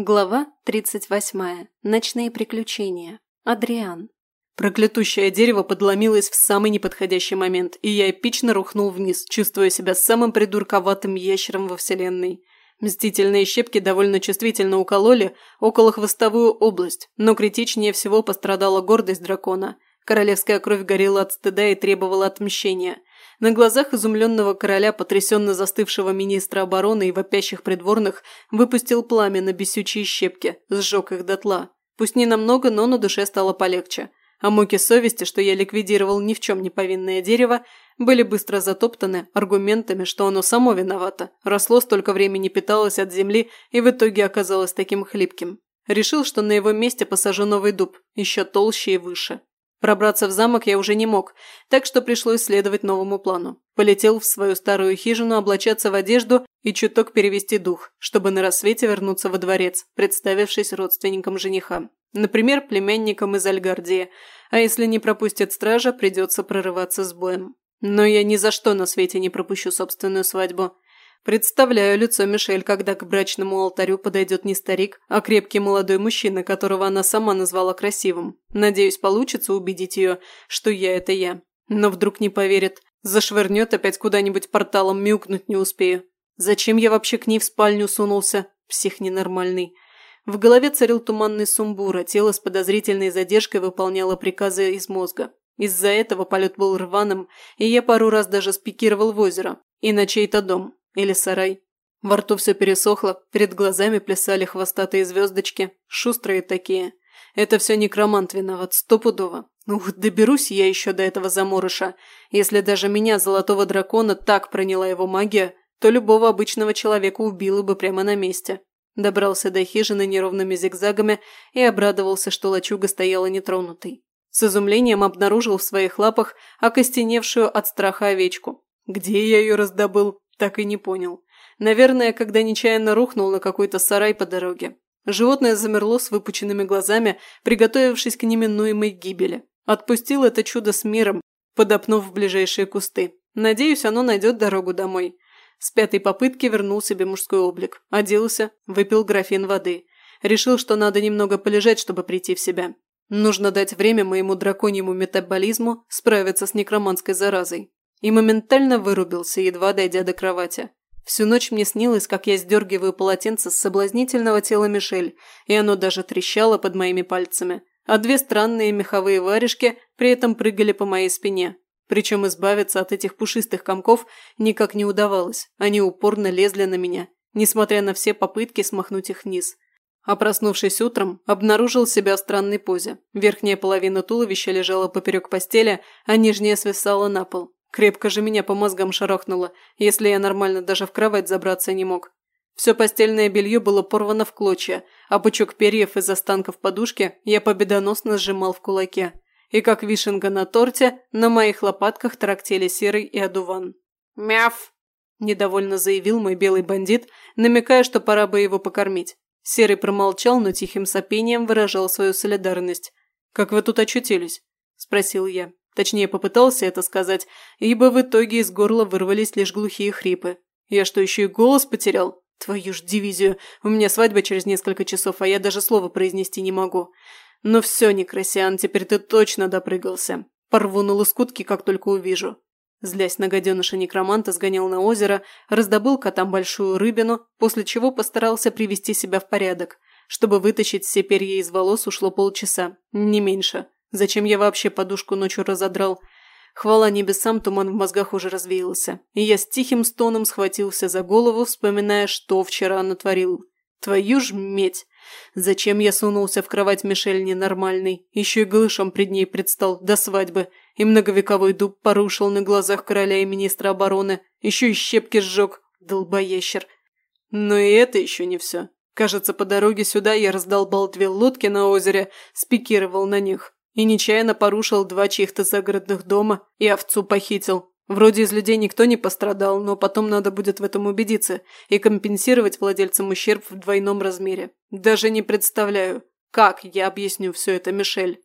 Глава 38. Ночные приключения. Адриан. Проклятущее дерево подломилось в самый неподходящий момент, и я эпично рухнул вниз, чувствуя себя самым придурковатым ящером во вселенной. Мстительные щепки довольно чувствительно укололи околохвостовую область, но критичнее всего пострадала гордость дракона. Королевская кровь горела от стыда и требовала отмщения. На глазах изумленного короля, потрясенно застывшего министра обороны и вопящих придворных, выпустил пламя на бесючие щепки, сжег их дотла. Пусть не намного, но на душе стало полегче. А муки совести, что я ликвидировал ни в чем не повинное дерево, были быстро затоптаны аргументами, что оно само виновато, росло столько времени, питалось от земли и в итоге оказалось таким хлипким. Решил, что на его месте посажу новый дуб, еще толще и выше. Пробраться в замок я уже не мог, так что пришлось следовать новому плану. Полетел в свою старую хижину облачаться в одежду и чуток перевести дух, чтобы на рассвете вернуться во дворец, представившись родственникам жениха. Например, племянникам из Альгардии, а если не пропустят стража, придется прорываться с боем. Но я ни за что на свете не пропущу собственную свадьбу. Представляю лицо Мишель, когда к брачному алтарю подойдет не старик, а крепкий молодой мужчина, которого она сама назвала красивым. Надеюсь, получится убедить ее, что я – это я. Но вдруг не поверит. Зашвырнет опять куда-нибудь порталом, мяукнуть не успею. Зачем я вообще к ней в спальню сунулся? Псих ненормальный. В голове царил туманный сумбур, а тело с подозрительной задержкой выполняло приказы из мозга. Из-за этого полет был рваным, и я пару раз даже спикировал в озеро. И на чей-то дом. Или сарай. Во рту все пересохло, перед глазами плясали хвостатые звездочки, шустрые такие. Это все некромант виноват, стопудово. Ух, доберусь я еще до этого заморыша. Если даже меня, золотого дракона, так проняла его магия, то любого обычного человека убило бы прямо на месте. Добрался до хижины неровными зигзагами и обрадовался, что лачуга стояла нетронутой. С изумлением обнаружил в своих лапах окостеневшую от страха овечку. Где я ее раздобыл? Так и не понял. Наверное, когда нечаянно рухнул на какой-то сарай по дороге. Животное замерло с выпученными глазами, приготовившись к неминуемой гибели. Отпустил это чудо с миром, подопнув в ближайшие кусты. Надеюсь, оно найдет дорогу домой. С пятой попытки вернул себе мужской облик. Оделся, выпил графин воды. Решил, что надо немного полежать, чтобы прийти в себя. Нужно дать время моему драконьему метаболизму справиться с некроманской заразой. И моментально вырубился, едва дойдя до кровати. Всю ночь мне снилось, как я сдергиваю полотенце с соблазнительного тела Мишель, и оно даже трещало под моими пальцами, а две странные меховые варежки при этом прыгали по моей спине. Причем избавиться от этих пушистых комков никак не удавалось, они упорно лезли на меня, несмотря на все попытки смахнуть их вниз. А проснувшись утром, обнаружил себя в странной позе. Верхняя половина туловища лежала поперек постели, а нижняя свисала на пол. Крепко же меня по мозгам шарахнуло, если я нормально даже в кровать забраться не мог. Все постельное белье было порвано в клочья, а пучок перьев из останков подушки я победоносно сжимал в кулаке. И как вишенка на торте, на моих лопатках тарактели серый и одуван. «Мяв!» – недовольно заявил мой белый бандит, намекая, что пора бы его покормить. Серый промолчал, но тихим сопением выражал свою солидарность. «Как вы тут очутились?» – спросил я. Точнее, попытался это сказать, ибо в итоге из горла вырвались лишь глухие хрипы. Я что, еще и голос потерял? Твою ж дивизию. У меня свадьба через несколько часов, а я даже слова произнести не могу. Но все, Некрасиан, теперь ты точно допрыгался. Порву на лоскутки, как только увижу. Злясь на гаденыша некроманта, сгонял на озеро, раздобыл котам большую рыбину, после чего постарался привести себя в порядок. Чтобы вытащить все перья из волос, ушло полчаса, не меньше. Зачем я вообще подушку ночью разодрал? Хвала небесам, туман в мозгах уже развеялся, и я с тихим стоном схватился за голову, вспоминая, что вчера натворил. Твою ж медь! Зачем я сунулся в кровать Мишель ненормальный? Еще и голышом пред ней предстал до свадьбы, и многовековой дуб порушил на глазах короля и министра обороны, еще и щепки сжег, долбоящер. Но и это еще не все. Кажется, по дороге сюда я раздолбал две лодки на озере, спикировал на них и нечаянно порушил два чьих-то загородных дома и овцу похитил. Вроде из людей никто не пострадал, но потом надо будет в этом убедиться и компенсировать владельцам ущерб в двойном размере. Даже не представляю, как я объясню все это Мишель.